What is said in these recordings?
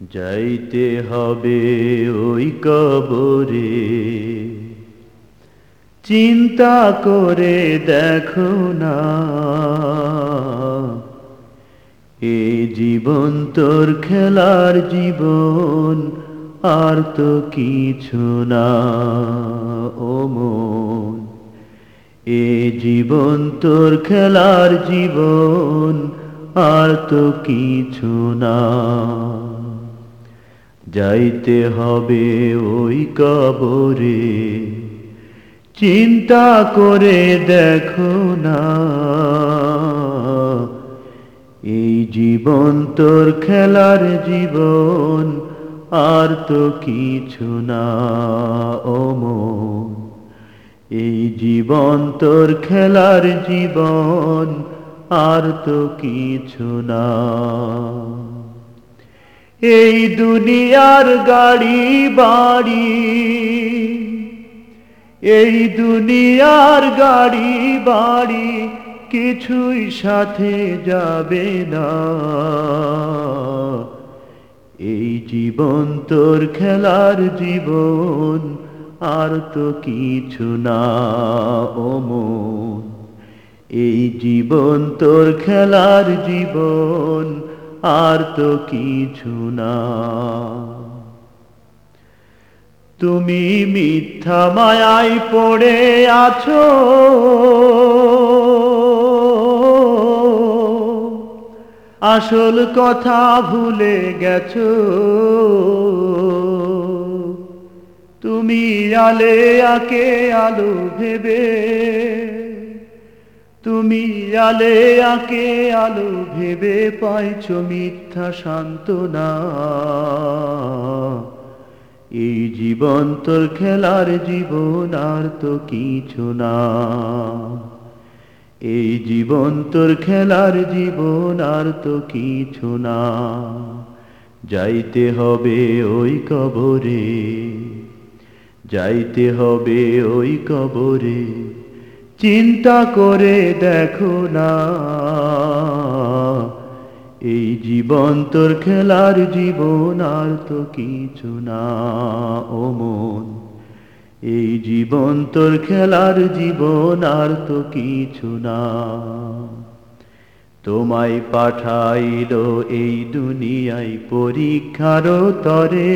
যাইতে হবে ওই কবরে। চিন্তা করে দেখো না, এ জীবন তোর খেলার জীবন, আর তো কিছু না, ও মন। এ জীবন তোর খেলার জীবন, আর তো কিছু না। যাইতে হবে ওই কবরে। চিন্তা করে দেখো না। এই জীবন তোর খেলার জীবন, আর তো কিছু না, ও মন। এই জীবন তোর খেলার জীবন, আর তো কিছু না। এই দুনিয়ার গাড়ি, বাড়ি। এই দুনিয়ার গাড়ি, বাড়ি কিছুই সাথে যাবে না। এই জীবন তোর খেলার জীবন, আর তো কিছু না, ও মন। এই জীবন তোর খেলার জীবন আর তো কিছু না। তুমি মিথ্যা মায়ায় পড়ে আছো। আসল কথা ভুলে গেছো। তুমি আলে আকে আলো ভেবে তুমি আলে আকে আলো ভেবে পাইছ মিথ্যা সান্ত্বনা। এই জীবন তোর খেলার জীবন আর তো কিছু না। এই জীবন তোর খেলার জীবন আর তো কিছু না। যাইতে হবে ওই কবরে, যাইতে হবে ওই কবরে। চিন্তা করে দেখো না। এই জীবন তোর খেলার জীবন আর তো কিছু না, ও মন। এই জীবন তোর খেলার জীবন আর তো কিছু না। তোমায় পাঠাইল এই দুনিয়ায় পরীক্ষার তরে।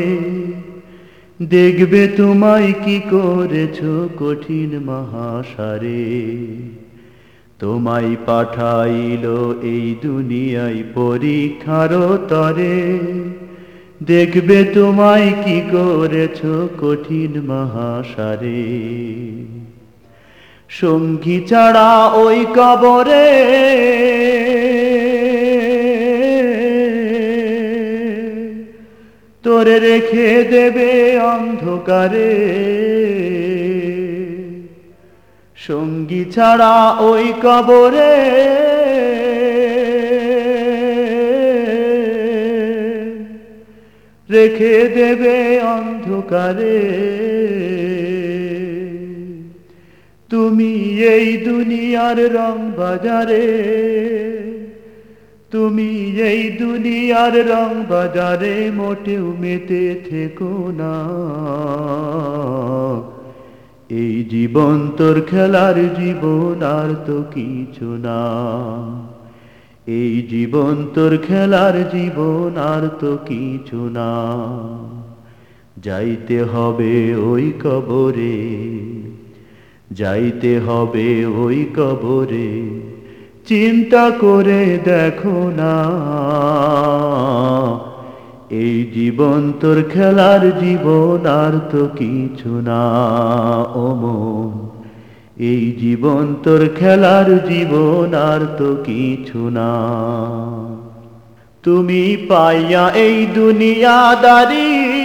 দেখবে তোমায় কি করেছ কঠিন মহাসারে। তোমায় পাঠাইল এই দুনিয়ায় পরীক্ষার তরে। দেখবে তোমায় কি করেছ কঠিন মহাসারে। সঙ্গী ছাড়া ওই কবরে তোরে রেখে দেবে অন্ধকারে। সঙ্গী ছাড়া ওই কবরে রেখে দেবে অন্ধকারে। তুমি এই দুনিয়ার রং বাজারে। তুমি এই দুনিয়ার রং বাজারে মোটেও মেতে থেকো না। এই জীবন তোর খেলার জীবন আর তো কিছু না। এই জীবন তোর খেলার জীবন আর তো কিছু না। যাইতে হবে ওই কবরে, যাইতে হবে ওই কবরে। চিন্তা করে দেখো না। এই জীবন তোর খেলার জীবন, আর তো কিছু না, ও মন। এই জীবন তোর খেলার জীবন, আর তো কিছু না। তুমি পাইয়া এই দুনিয়াদারি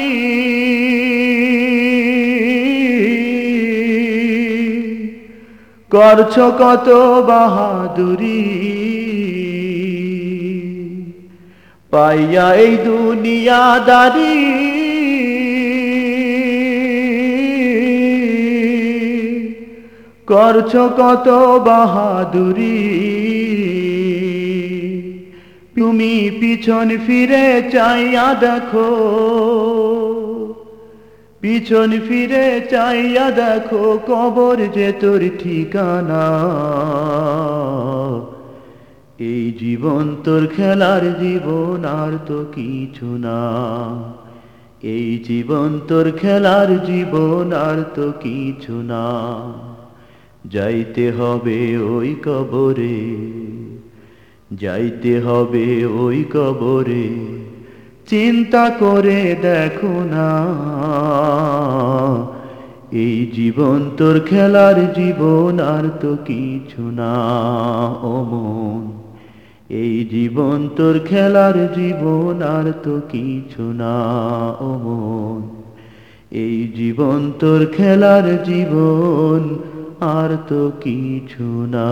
করছ কত বাহাদুরি। পাইয়া এই দুনিয়াদারি করছ কত বাহাদুরি। তুমি পিছন ফিরে চাইয়া দেখো। পিছন ফিরে চাইয়া দেখো কবর যে তোর ঠিকানা। এই জীবন তোর খেলার জীবন আর তো কিছু না। এই জীবন তোর খেলার জীবন আর তো কিছু না। যাইতে হবে ওই কবরে, যাইতে হবে ওই কবরে। চিন্তা করে দেখো না। এই জীবন তোর খেলার জীবন আর তো কিছু না, ও মন। এই জীবন তোর খেলার জীবন আর তো কিছু না, ও মন। এই জীবন তোর খেলার জীবন আর তো কিছু না।